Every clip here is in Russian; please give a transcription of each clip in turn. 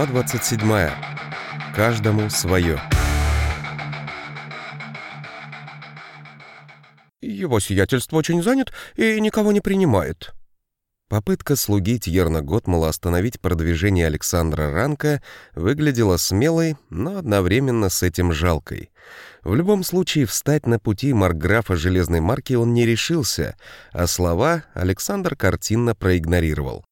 Глава 27. Каждому свое. «Его сиятельство очень занят и никого не принимает». Попытка слуги Тьерна Готмала остановить продвижение Александра Ранка выглядела смелой, но одновременно с этим жалкой. В любом случае, встать на пути марграфа Железной Марки он не решился, а слова Александр картинно проигнорировал.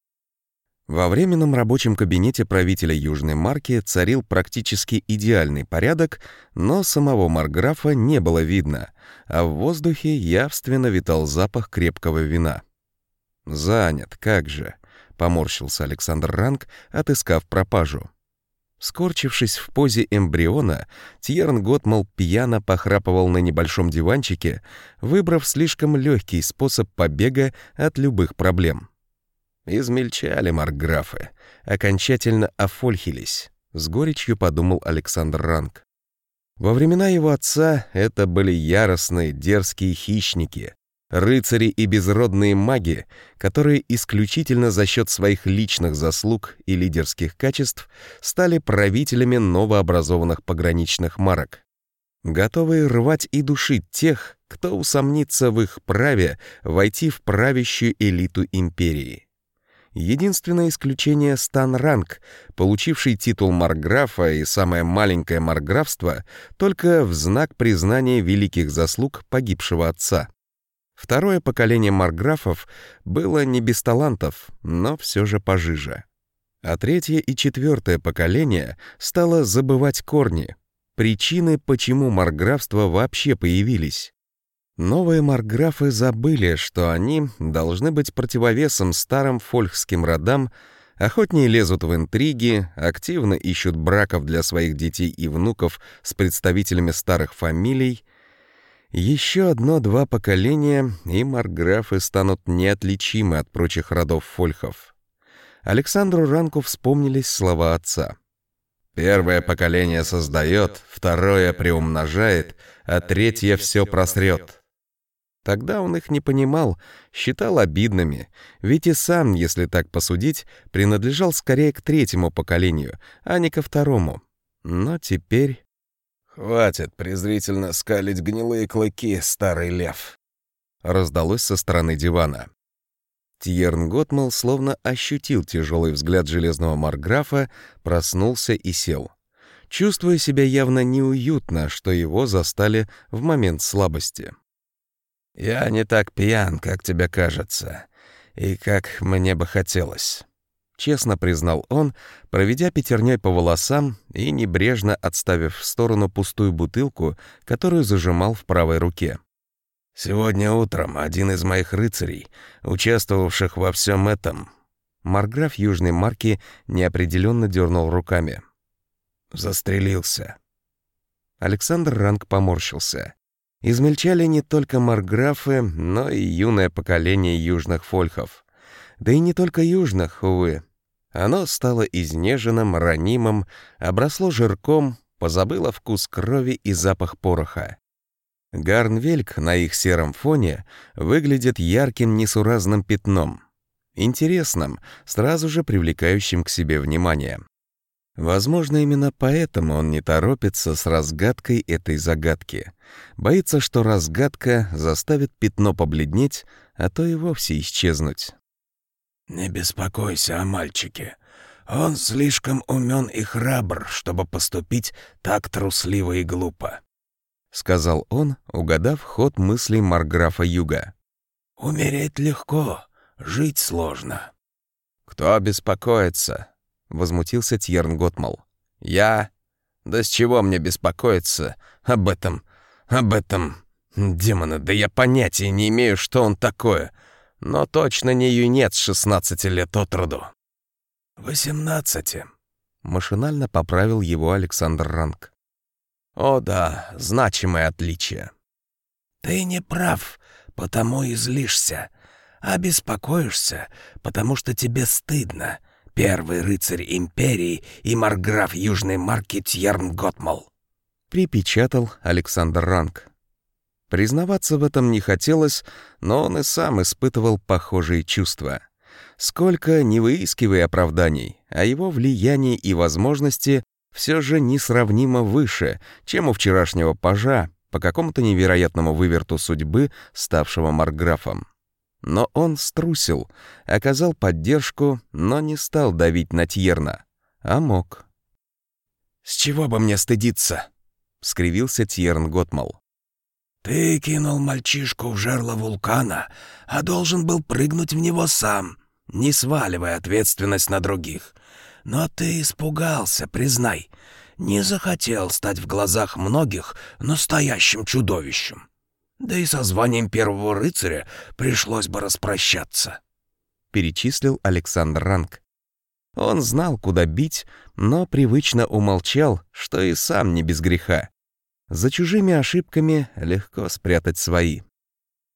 Во временном рабочем кабинете правителя Южной Марки царил практически идеальный порядок, но самого Марграфа не было видно, а в воздухе явственно витал запах крепкого вина. «Занят, как же!» — поморщился Александр Ранг, отыскав пропажу. Скорчившись в позе эмбриона, Тьерн Готмал пьяно похрапывал на небольшом диванчике, выбрав слишком легкий способ побега от любых проблем. Измельчали маркграфы, окончательно офольхились, с горечью подумал Александр Ранг. Во времена его отца это были яростные, дерзкие хищники, рыцари и безродные маги, которые исключительно за счет своих личных заслуг и лидерских качеств стали правителями новообразованных пограничных марок. Готовые рвать и душить тех, кто усомнится в их праве войти в правящую элиту империи. Единственное исключение — Стан Ранг, получивший титул марграфа и самое маленькое марграфство только в знак признания великих заслуг погибшего отца. Второе поколение марграфов было не без талантов, но все же пожиже. А третье и четвертое поколение стало забывать корни, причины, почему марграфства вообще появились. Новые марграфы забыли, что они должны быть противовесом старым фольхским родам, охотнее лезут в интриги, активно ищут браков для своих детей и внуков с представителями старых фамилий. Еще одно-два поколения, и марграфы станут неотличимы от прочих родов фольхов. Александру Ранку вспомнились слова отца. «Первое поколение создает, второе приумножает, а третье все просрет». Тогда он их не понимал, считал обидными, ведь и сам, если так посудить, принадлежал скорее к третьему поколению, а не ко второму. Но теперь... «Хватит презрительно скалить гнилые клыки, старый лев!» Раздалось со стороны дивана. Тьерн Готмал словно ощутил тяжелый взгляд железного марграфа, проснулся и сел. Чувствуя себя явно неуютно, что его застали в момент слабости. «Я не так пьян, как тебе кажется, и как мне бы хотелось», — честно признал он, проведя пятерней по волосам и небрежно отставив в сторону пустую бутылку, которую зажимал в правой руке. «Сегодня утром один из моих рыцарей, участвовавших во всем этом...» Марграф Южной Марки неопределенно дернул руками. «Застрелился». Александр Ранг поморщился. Измельчали не только марграфы, но и юное поколение южных фольхов. Да и не только южных, увы. Оно стало изнеженным, ранимым, обросло жирком, позабыло вкус крови и запах пороха. Гарнвельк на их сером фоне выглядит ярким несуразным пятном. Интересным, сразу же привлекающим к себе внимание. Возможно, именно поэтому он не торопится с разгадкой этой загадки. Боится, что разгадка заставит пятно побледнеть, а то и вовсе исчезнуть. «Не беспокойся о мальчике. Он слишком умен и храбр, чтобы поступить так трусливо и глупо», — сказал он, угадав ход мыслей Марграфа Юга. «Умереть легко, жить сложно». «Кто беспокоится?» — возмутился Тьерн Готмал. «Я? Да с чего мне беспокоиться об этом? Об этом? Демона, да я понятия не имею, что он такое. Но точно не юнец шестнадцати лет от роду». «Восемнадцати», — машинально поправил его Александр Ранг. «О да, значимое отличие». «Ты не прав, потому и злишься, а беспокоишься, потому что тебе стыдно» первый рыцарь империи и марграф Южной Марки Тьерн Готмал», — припечатал Александр Ранг. Признаваться в этом не хотелось, но он и сам испытывал похожие чувства. Сколько не выискивая оправданий, а его влияние и возможности все же несравнимо выше, чем у вчерашнего пажа, по какому-то невероятному выверту судьбы, ставшего марграфом. Но он струсил, оказал поддержку, но не стал давить на Тьерна, а мог. «С чего бы мне стыдиться?» — скривился Тьерн Готмал. «Ты кинул мальчишку в жерло вулкана, а должен был прыгнуть в него сам, не сваливая ответственность на других. Но ты испугался, признай. Не захотел стать в глазах многих настоящим чудовищем. Да и со званием первого рыцаря пришлось бы распрощаться. Перечислил Александр Ранг. Он знал, куда бить, но привычно умолчал, что и сам не без греха. За чужими ошибками легко спрятать свои.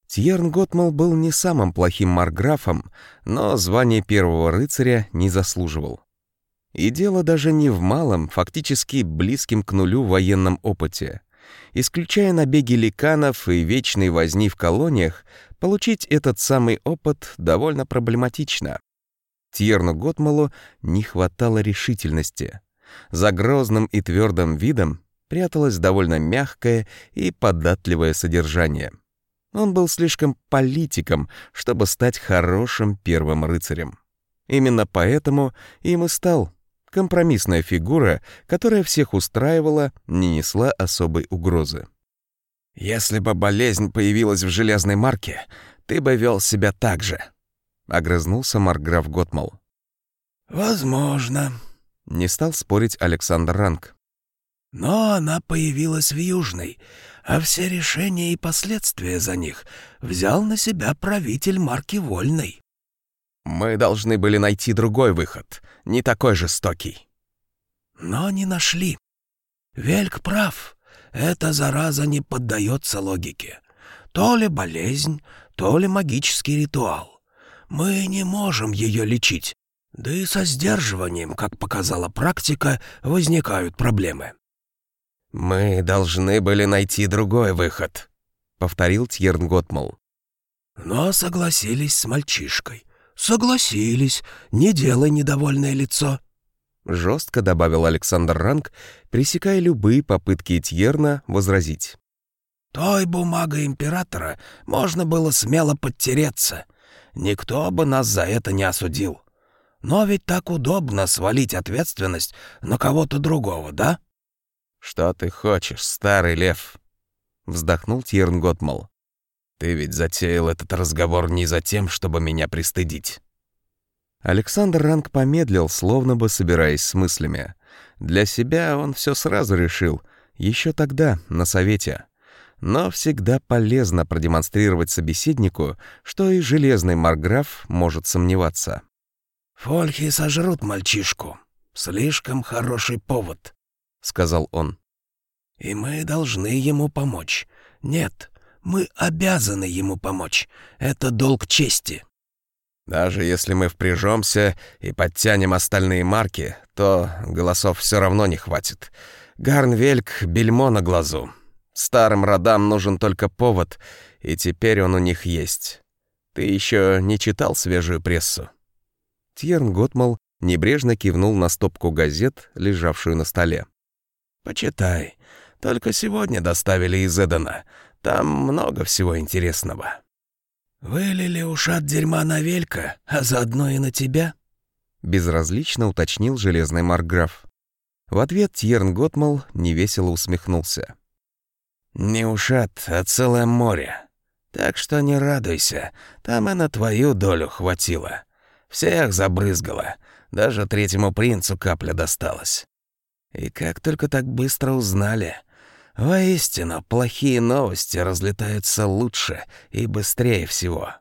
Тьерн Готмал был не самым плохим марграфом, но звание первого рыцаря не заслуживал. И дело даже не в малом, фактически близким к нулю военном опыте. Исключая набеги ликанов и вечные возни в колониях, получить этот самый опыт довольно проблематично. Тьерну Готмалу не хватало решительности. За грозным и твердым видом пряталось довольно мягкое и податливое содержание. Он был слишком политиком, чтобы стать хорошим первым рыцарем. Именно поэтому им и стал компромиссная фигура, которая всех устраивала, не несла особой угрозы. «Если бы болезнь появилась в железной марке, ты бы вел себя так же», — огрызнулся Маркграф Готмал. «Возможно», — не стал спорить Александр Ранг. «Но она появилась в Южной, а все решения и последствия за них взял на себя правитель марки Вольной». «Мы должны были найти другой выход, не такой жестокий». «Но не нашли. Вельк прав. Эта зараза не поддается логике. То ли болезнь, то ли магический ритуал. Мы не можем ее лечить. Да и со сдерживанием, как показала практика, возникают проблемы». «Мы должны были найти другой выход», — повторил Тьерн Готмал. «Но согласились с мальчишкой. Согласились. Не делай недовольное лицо». Жестко добавил Александр Ранг, пресекая любые попытки Тьерна возразить. «Той бумагой императора можно было смело подтереться. Никто бы нас за это не осудил. Но ведь так удобно свалить ответственность на кого-то другого, да?» «Что ты хочешь, старый лев?» — вздохнул Тьерн Готмал. «Ты ведь затеял этот разговор не за тем, чтобы меня пристыдить». Александр Ранг помедлил, словно бы собираясь с мыслями. Для себя он все сразу решил, еще тогда, на совете. Но всегда полезно продемонстрировать собеседнику, что и железный Марграф может сомневаться. «Фольхи сожрут мальчишку. Слишком хороший повод», — сказал он. «И мы должны ему помочь. Нет, мы обязаны ему помочь. Это долг чести». «Даже если мы впряжемся и подтянем остальные марки, то голосов все равно не хватит. Гарнвельк — бельмо на глазу. Старым родам нужен только повод, и теперь он у них есть. Ты еще не читал свежую прессу?» Тьерн Готмал небрежно кивнул на стопку газет, лежавшую на столе. «Почитай. Только сегодня доставили из Эдена. Там много всего интересного». «Вылили ушат дерьма на Велька, а заодно и на тебя?» Безразлично уточнил железный марграф. В ответ Тьерн Готмал невесело усмехнулся. «Не ушат, а целое море. Так что не радуйся, там и на твою долю хватило. Всех забрызгало, даже третьему принцу капля досталась. И как только так быстро узнали. Воистину, плохие новости разлетаются лучше и быстрее всего.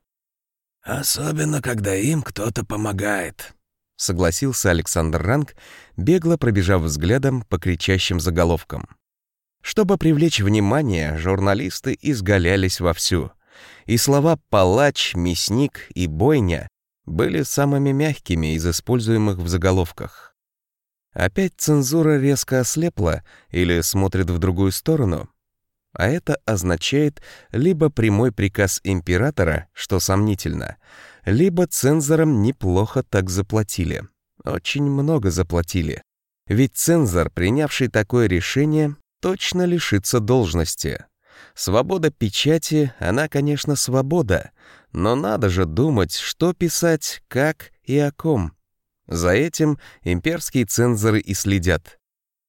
Особенно, когда им кто-то помогает. Согласился Александр Ранг, бегло пробежав взглядом по кричащим заголовкам. Чтобы привлечь внимание, журналисты изгалялись вовсю. И слова «палач», «мясник» и «бойня» были самыми мягкими из используемых в заголовках. Опять цензура резко ослепла или смотрит в другую сторону? А это означает либо прямой приказ императора, что сомнительно, либо цензорам неплохо так заплатили. Очень много заплатили. Ведь цензор, принявший такое решение, точно лишится должности. Свобода печати, она, конечно, свобода, но надо же думать, что писать, как и о ком. За этим имперские цензоры и следят.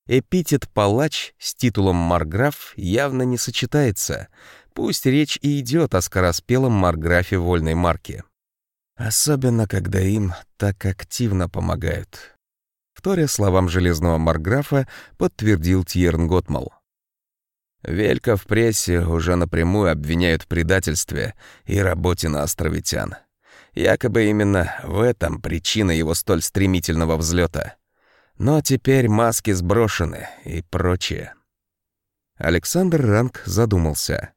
Эпитет «палач» с титулом «марграф» явно не сочетается, пусть речь и идет о скороспелом марграфе вольной марки. Особенно, когда им так активно помогают. Вторя словам железного марграфа, подтвердил Тьерн Готмал. Велька в прессе уже напрямую обвиняют в предательстве и работе на островитян. Якобы именно в этом причина его столь стремительного взлета. Но теперь маски сброшены и прочее. Александр Ранг задумался.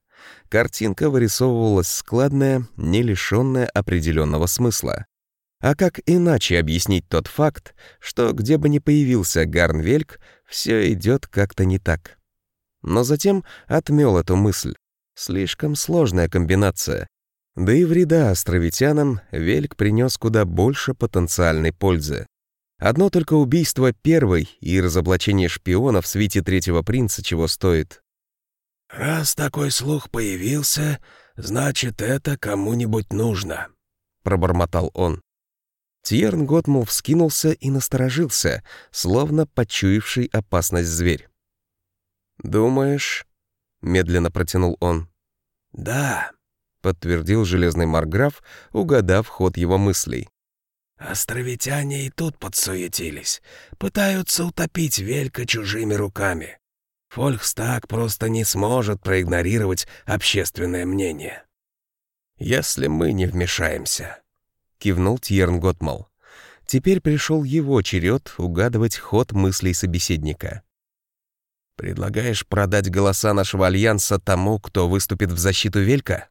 Картинка вырисовывалась складная, не лишённая определенного смысла. А как иначе объяснить тот факт, что где бы ни появился Гарнвельк, все идет как-то не так? Но затем отмел эту мысль. Слишком сложная комбинация. Да и вреда островитянам Вельк принес куда больше потенциальной пользы. Одно только убийство первой и разоблачение шпиона в свите третьего принца чего стоит. «Раз такой слух появился, значит, это кому-нибудь нужно», — пробормотал он. Тьерн Готмул вскинулся и насторожился, словно почуявший опасность зверь. «Думаешь?» — медленно протянул он. «Да», — подтвердил железный марграф, угадав ход его мыслей. Островитяне и тут подсуетились, пытаются утопить Велька чужими руками. Фолькстаг просто не сможет проигнорировать общественное мнение. «Если мы не вмешаемся», — кивнул Тьерн Готмал. Теперь пришел его черед угадывать ход мыслей собеседника. «Предлагаешь продать голоса нашего альянса тому, кто выступит в защиту Велька?»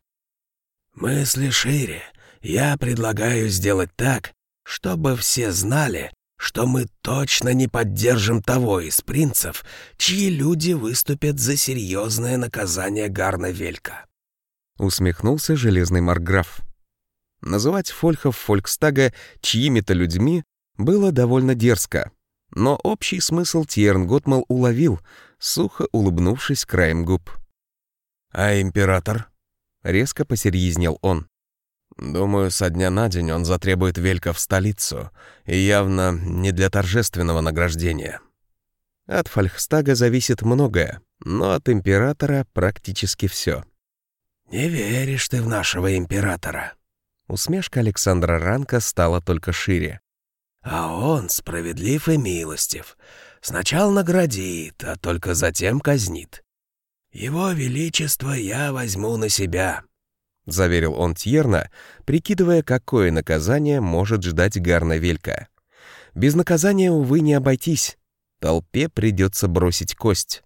«Мысли шире. Я предлагаю сделать так, чтобы все знали, что мы точно не поддержим того из принцев, чьи люди выступят за серьезное наказание Гарна Велька». Усмехнулся железный марграф. Называть фольхов Фолькстага чьими-то людьми было довольно дерзко, но общий смысл Тьерн Готмал уловил, сухо улыбнувшись краем губ. «А император?» — резко посерьезнел он. Думаю, со дня на день он затребует Велька в столицу, и явно не для торжественного награждения. От Фальхстага зависит многое, но от императора практически все. «Не веришь ты в нашего императора?» Усмешка Александра Ранка стала только шире. «А он справедлив и милостив. Сначала наградит, а только затем казнит. Его Величество я возьму на себя, — заверил он Тьерна, прикидывая, какое наказание может ждать Гарна Велька. «Без наказания, увы, не обойтись. Толпе придется бросить кость.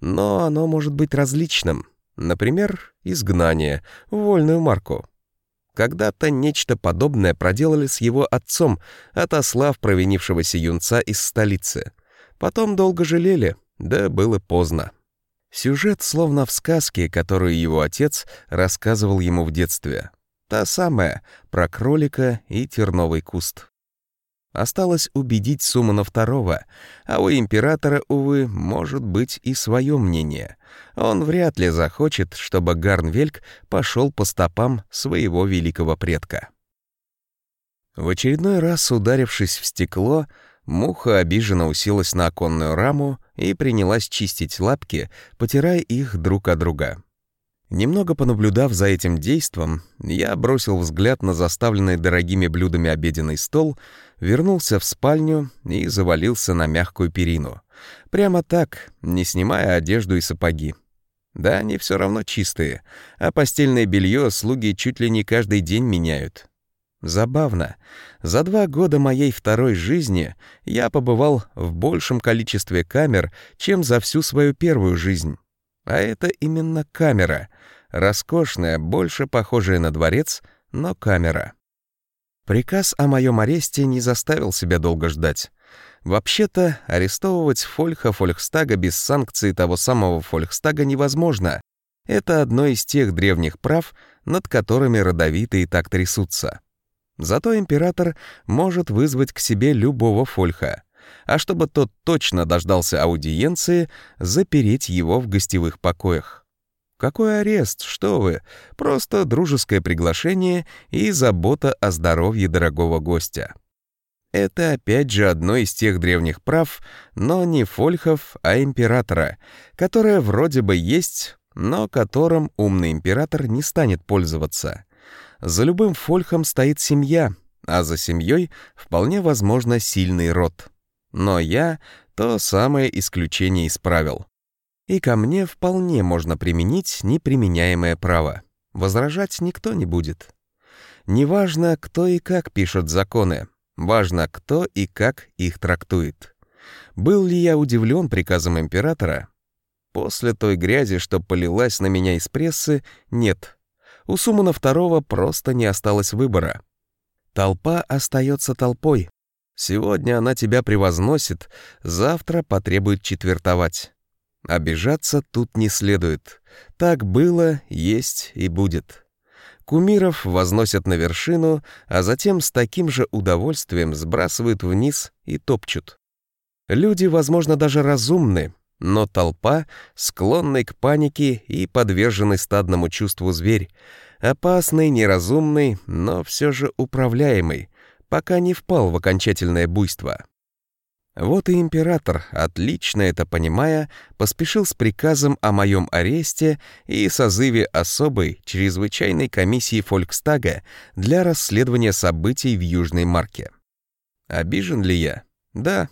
Но оно может быть различным. Например, изгнание, вольную марку. Когда-то нечто подобное проделали с его отцом, отослав провинившегося юнца из столицы. Потом долго жалели, да было поздно. Сюжет словно в сказке, которую его отец рассказывал ему в детстве. Та самая, про кролика и терновый куст. Осталось убедить Сумана второго, а у императора, увы, может быть и свое мнение. Он вряд ли захочет, чтобы Гарнвельк пошел по стопам своего великого предка. В очередной раз, ударившись в стекло, Муха обиженно уселась на оконную раму и принялась чистить лапки, потирая их друг от друга. Немного понаблюдав за этим действом, я бросил взгляд на заставленный дорогими блюдами обеденный стол, вернулся в спальню и завалился на мягкую перину. Прямо так, не снимая одежду и сапоги. Да, они все равно чистые, а постельное белье слуги чуть ли не каждый день меняют. Забавно. За два года моей второй жизни я побывал в большем количестве камер, чем за всю свою первую жизнь. А это именно камера. Роскошная, больше похожая на дворец, но камера. Приказ о моем аресте не заставил себя долго ждать. Вообще-то, арестовывать Фольха Фольхстага без санкции того самого Фольхстага невозможно. Это одно из тех древних прав, над которыми родовитые так трясутся. Зато император может вызвать к себе любого фольха, а чтобы тот точно дождался аудиенции, запереть его в гостевых покоях. Какой арест, что вы, просто дружеское приглашение и забота о здоровье дорогого гостя. Это опять же одно из тех древних прав, но не фольхов, а императора, которое вроде бы есть, но которым умный император не станет пользоваться. За любым фольхом стоит семья, а за семьей вполне возможно сильный род. Но я — то самое исключение из правил. И ко мне вполне можно применить неприменяемое право. Возражать никто не будет. Неважно, кто и как пишет законы, важно, кто и как их трактует. Был ли я удивлен приказом императора? После той грязи, что полилась на меня из прессы, нет. У Сумана второго просто не осталось выбора. Толпа остается толпой. Сегодня она тебя превозносит, завтра потребует четвертовать. Обижаться тут не следует. Так было, есть и будет. Кумиров возносят на вершину, а затем с таким же удовольствием сбрасывают вниз и топчут. Люди, возможно, даже разумны, но толпа, склонный к панике и подверженный стадному чувству зверь, опасный, неразумный, но все же управляемый, пока не впал в окончательное буйство. Вот и император, отлично это понимая, поспешил с приказом о моем аресте и созыве особой чрезвычайной комиссии Фолькстага для расследования событий в Южной Марке. Обижен ли я? Да,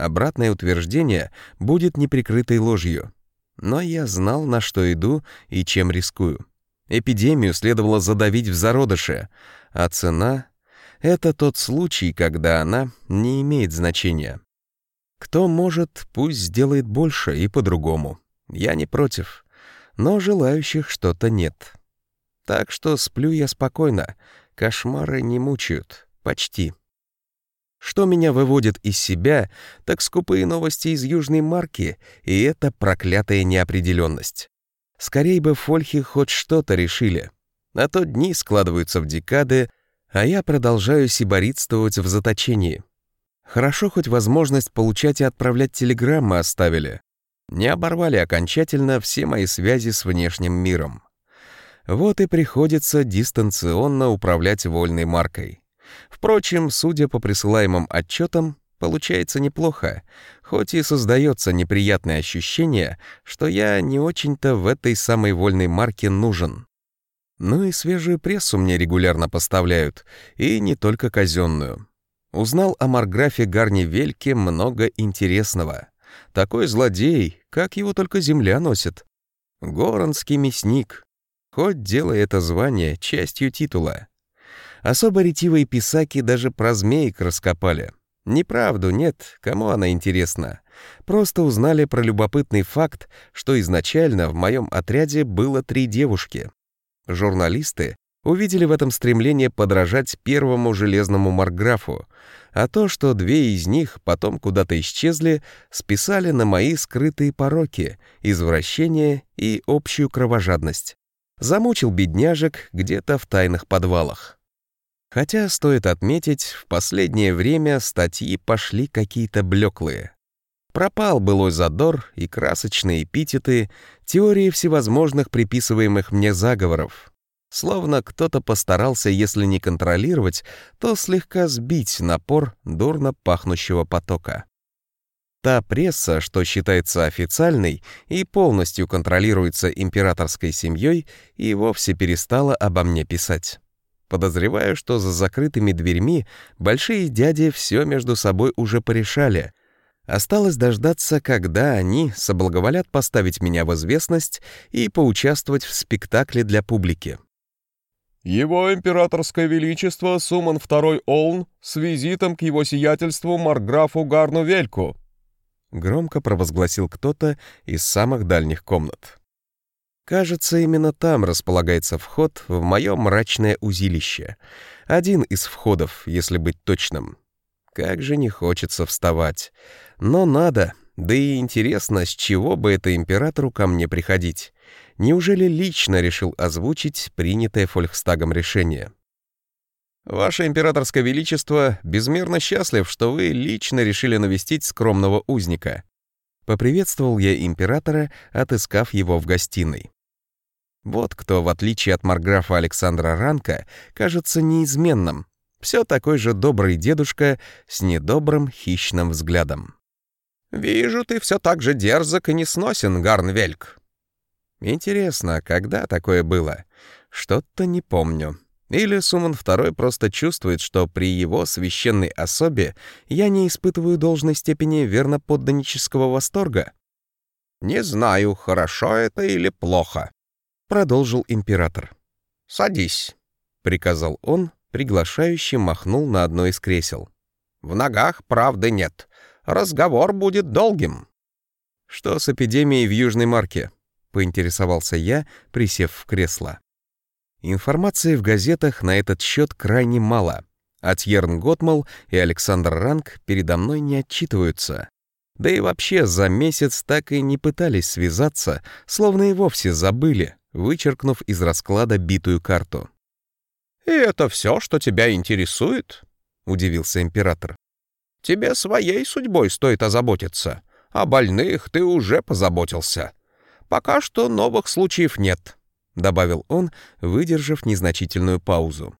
Обратное утверждение будет неприкрытой ложью. Но я знал, на что иду и чем рискую. Эпидемию следовало задавить в зародыше, а цена — это тот случай, когда она не имеет значения. Кто может, пусть сделает больше и по-другому. Я не против. Но желающих что-то нет. Так что сплю я спокойно. Кошмары не мучают. Почти. Что меня выводит из себя, так скупые новости из Южной Марки и эта проклятая неопределенность. Скорей бы фольхи хоть что-то решили. А то дни складываются в декады, а я продолжаю сиборитствовать в заточении. Хорошо хоть возможность получать и отправлять телеграммы оставили. Не оборвали окончательно все мои связи с внешним миром. Вот и приходится дистанционно управлять вольной маркой. Впрочем, судя по присылаемым отчетам, получается неплохо, хоть и создается неприятное ощущение, что я не очень-то в этой самой вольной марке нужен. Ну и свежую прессу мне регулярно поставляют, и не только казенную. Узнал о Марграфе Гарни Вельке много интересного. Такой злодей, как его только земля носит. Горонский мясник. Хоть делай это звание частью титула. Особо ретивые писаки даже про змеек раскопали. Неправду, нет, кому она интересна. Просто узнали про любопытный факт, что изначально в моем отряде было три девушки. Журналисты увидели в этом стремление подражать первому железному марграфу, а то, что две из них потом куда-то исчезли, списали на мои скрытые пороки, извращения и общую кровожадность. Замучил бедняжек где-то в тайных подвалах. Хотя, стоит отметить, в последнее время статьи пошли какие-то блеклые. Пропал былой задор и красочные эпитеты, теории всевозможных приписываемых мне заговоров. Словно кто-то постарался, если не контролировать, то слегка сбить напор дурно пахнущего потока. Та пресса, что считается официальной и полностью контролируется императорской семьей, и вовсе перестала обо мне писать. Подозреваю, что за закрытыми дверьми большие дяди все между собой уже порешали. Осталось дождаться, когда они соблаговолят поставить меня в известность и поучаствовать в спектакле для публики. «Его императорское величество Суман II Олн с визитом к его сиятельству Марграфу Гарну Вельку», громко провозгласил кто-то из самых дальних комнат. Кажется, именно там располагается вход в мое мрачное узилище. Один из входов, если быть точным. Как же не хочется вставать. Но надо, да и интересно, с чего бы это императору ко мне приходить. Неужели лично решил озвучить принятое Фолькстагом решение? Ваше императорское величество безмерно счастлив, что вы лично решили навестить скромного узника. Поприветствовал я императора, отыскав его в гостиной. Вот кто, в отличие от марграфа Александра Ранка, кажется неизменным. Все такой же добрый дедушка с недобрым хищным взглядом. «Вижу, ты все так же дерзок и несносен, Гарнвельк». «Интересно, когда такое было? Что-то не помню». Или Суман II просто чувствует, что при его священной особе я не испытываю должной степени верноподданнического восторга? «Не знаю, хорошо это или плохо», — продолжил император. «Садись», — приказал он, приглашающе махнул на одно из кресел. «В ногах правды нет. Разговор будет долгим». «Что с эпидемией в Южной Марке?» — поинтересовался я, присев в кресло. Информации в газетах на этот счет крайне мало. А Тьерн Готмал и Александр Ранг передо мной не отчитываются. Да и вообще за месяц так и не пытались связаться, словно и вовсе забыли, вычеркнув из расклада битую карту. «И это все, что тебя интересует?» — удивился император. «Тебе своей судьбой стоит озаботиться. О больных ты уже позаботился. Пока что новых случаев нет. — добавил он, выдержав незначительную паузу.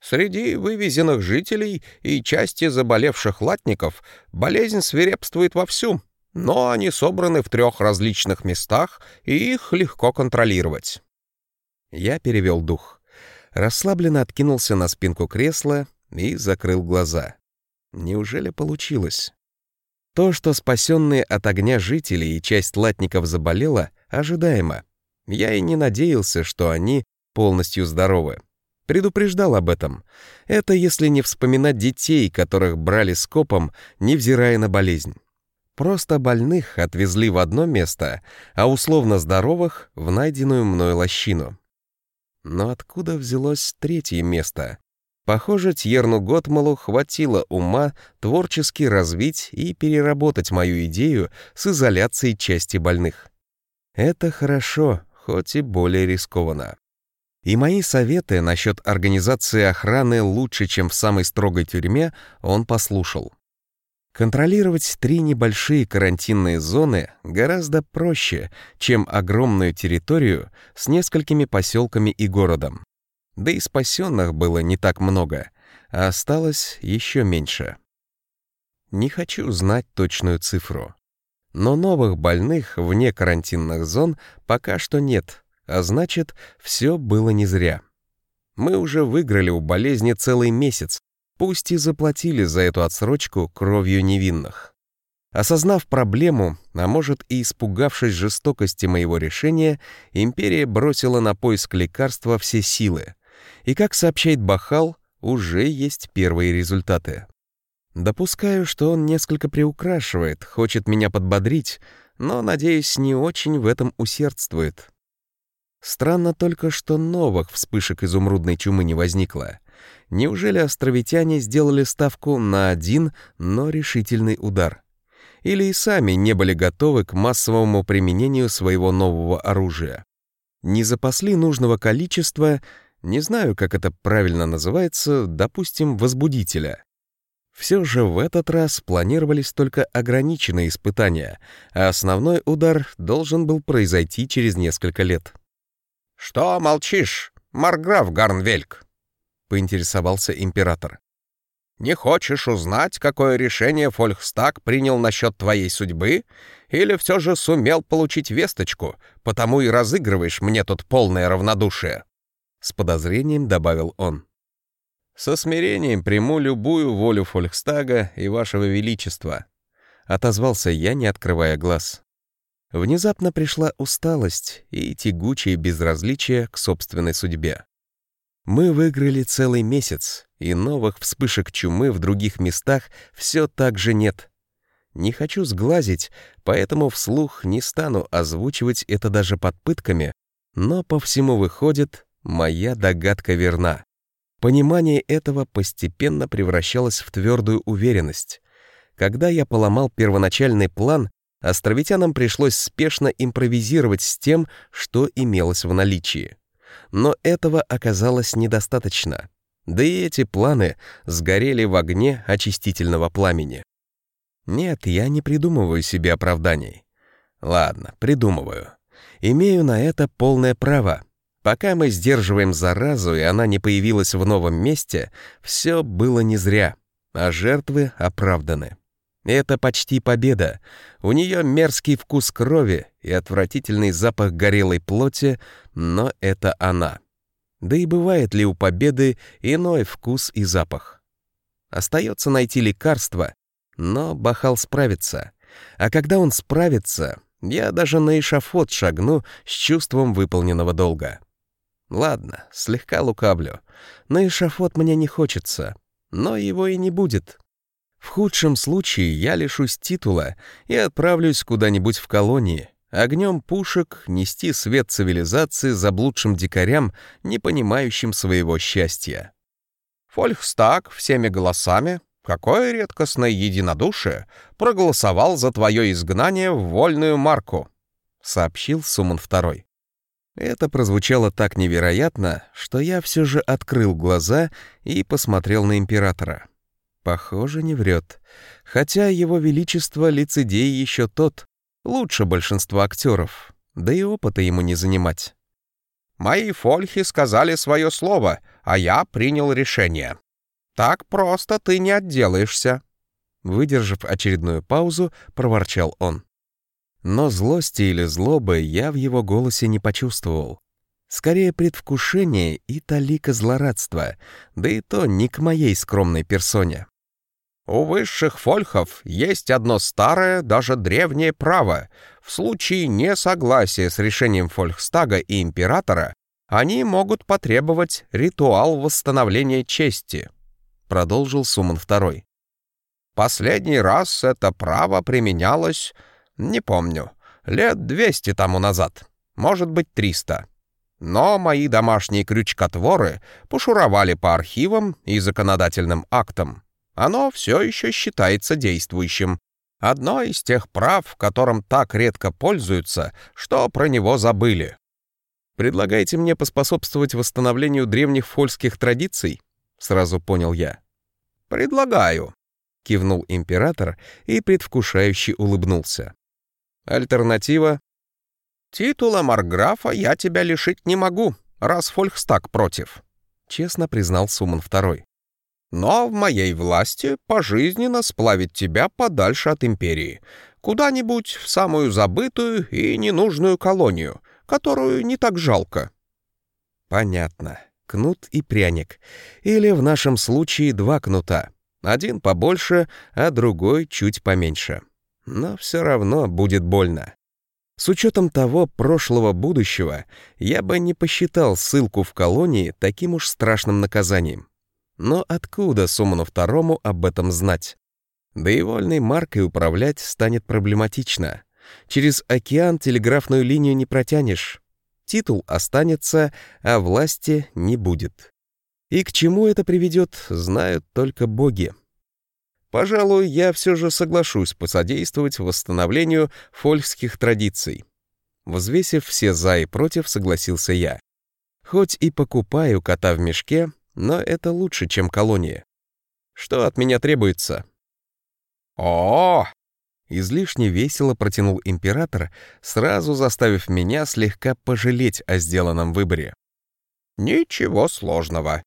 «Среди вывезенных жителей и части заболевших латников болезнь свирепствует вовсю, но они собраны в трех различных местах, и их легко контролировать». Я перевел дух. Расслабленно откинулся на спинку кресла и закрыл глаза. Неужели получилось? То, что спасенные от огня жители и часть латников заболела, ожидаемо. Я и не надеялся, что они полностью здоровы. Предупреждал об этом. Это если не вспоминать детей, которых брали скопом, невзирая на болезнь. Просто больных отвезли в одно место, а условно здоровых — в найденную мной лощину. Но откуда взялось третье место? Похоже, Тьерну Готмалу хватило ума творчески развить и переработать мою идею с изоляцией части больных. Это хорошо, хоть и более рискованно. И мои советы насчет организации охраны лучше, чем в самой строгой тюрьме, он послушал. Контролировать три небольшие карантинные зоны гораздо проще, чем огромную территорию с несколькими поселками и городом. Да и спасенных было не так много, а осталось еще меньше. Не хочу знать точную цифру. Но новых больных вне карантинных зон пока что нет, а значит, все было не зря. Мы уже выиграли у болезни целый месяц, пусть и заплатили за эту отсрочку кровью невинных. Осознав проблему, а может и испугавшись жестокости моего решения, империя бросила на поиск лекарства все силы. И, как сообщает Бахал, уже есть первые результаты. Допускаю, что он несколько приукрашивает, хочет меня подбодрить, но, надеюсь, не очень в этом усердствует. Странно только, что новых вспышек изумрудной чумы не возникло. Неужели островитяне сделали ставку на один, но решительный удар? Или и сами не были готовы к массовому применению своего нового оружия? Не запасли нужного количества, не знаю, как это правильно называется, допустим, возбудителя. Все же в этот раз планировались только ограниченные испытания, а основной удар должен был произойти через несколько лет. «Что молчишь, Марграф Гарнвельк?» — поинтересовался император. «Не хочешь узнать, какое решение Фольхстаг принял насчет твоей судьбы? Или все же сумел получить весточку, потому и разыгрываешь мне тут полное равнодушие?» С подозрением добавил он. Со смирением приму любую волю Фолькстага и вашего величества», — отозвался я, не открывая глаз. Внезапно пришла усталость и тягучее безразличие к собственной судьбе. Мы выиграли целый месяц, и новых вспышек чумы в других местах все так же нет. Не хочу сглазить, поэтому вслух не стану озвучивать это даже под пытками, но по всему выходит, моя догадка верна. Понимание этого постепенно превращалось в твердую уверенность. Когда я поломал первоначальный план, островитянам пришлось спешно импровизировать с тем, что имелось в наличии. Но этого оказалось недостаточно. Да и эти планы сгорели в огне очистительного пламени. Нет, я не придумываю себе оправданий. Ладно, придумываю. Имею на это полное право. Пока мы сдерживаем заразу, и она не появилась в новом месте, все было не зря, а жертвы оправданы. Это почти победа. У нее мерзкий вкус крови и отвратительный запах горелой плоти, но это она. Да и бывает ли у победы иной вкус и запах? Остается найти лекарство, но Бахал справится. А когда он справится, я даже на эшафот шагну с чувством выполненного долга. Ладно, слегка лукавлю. На эшафот мне не хочется, но его и не будет. В худшем случае я лишусь титула и отправлюсь куда-нибудь в колонии, огнем пушек нести свет цивилизации заблудшим дикарям, не понимающим своего счастья. Фольхстаг всеми голосами, какое редкостное единодушие, проголосовал за твое изгнание в вольную марку, сообщил Суман Второй. Это прозвучало так невероятно, что я все же открыл глаза и посмотрел на императора. Похоже, не врет. Хотя его величество лицедей еще тот, лучше большинства актеров, да и опыта ему не занимать. «Мои фольхи сказали свое слово, а я принял решение. Так просто ты не отделаешься». Выдержав очередную паузу, проворчал он. Но злости или злобы я в его голосе не почувствовал. Скорее предвкушение и талика злорадства, да и то не к моей скромной персоне. У высших фольхов есть одно старое, даже древнее право. В случае несогласия с решением Фольхстага и императора, они могут потребовать ритуал восстановления чести, продолжил Суман II. Последний раз это право применялось, не помню, лет 200 тому назад, может быть, 300. Но мои домашние крючкотворы пошуровали по архивам и законодательным актам. Оно все еще считается действующим. Одно из тех прав, которым так редко пользуются, что про него забыли. «Предлагаете мне поспособствовать восстановлению древних фольских традиций?» — сразу понял я. «Предлагаю», — кивнул император и предвкушающе улыбнулся. «Альтернатива?» «Титула Марграфа я тебя лишить не могу, раз Фольхстаг против», — честно признал Суман Второй. Но в моей власти пожизненно сплавить тебя подальше от империи, куда-нибудь в самую забытую и ненужную колонию, которую не так жалко». «Понятно. Кнут и пряник. Или в нашем случае два кнута. Один побольше, а другой чуть поменьше. Но все равно будет больно. С учетом того прошлого будущего, я бы не посчитал ссылку в колонии таким уж страшным наказанием. Но откуда Суману Второму об этом знать? Да и вольной маркой управлять станет проблематично. Через океан телеграфную линию не протянешь. Титул останется, а власти не будет. И к чему это приведет, знают только боги. Пожалуй, я все же соглашусь посодействовать восстановлению фольских традиций. Взвесив все «за» и «против», согласился я. Хоть и покупаю кота в мешке, но это лучше, чем колония. Что от меня требуется? О, Излишне весело протянул император, сразу заставив меня слегка пожалеть о сделанном выборе. «Ничего сложного.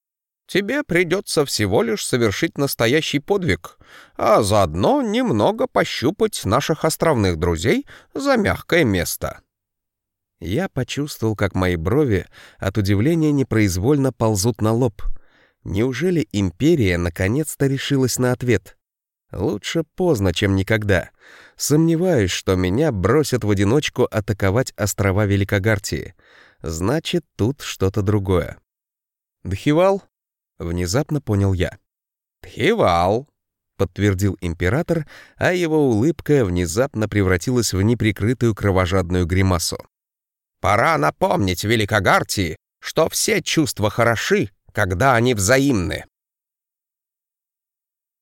Тебе придется всего лишь совершить настоящий подвиг, а заодно немного пощупать наших островных друзей за мягкое место». Я почувствовал, как мои брови от удивления непроизвольно ползут на лоб — Неужели империя наконец-то решилась на ответ? Лучше поздно, чем никогда. Сомневаюсь, что меня бросят в одиночку атаковать острова Великогартии. Значит, тут что-то другое. «Дхивал?» — внезапно понял я. «Дхивал», — подтвердил император, а его улыбка внезапно превратилась в неприкрытую кровожадную гримасу. «Пора напомнить Великогартии, что все чувства хороши, когда они взаимны.